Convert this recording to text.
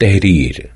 تهرير.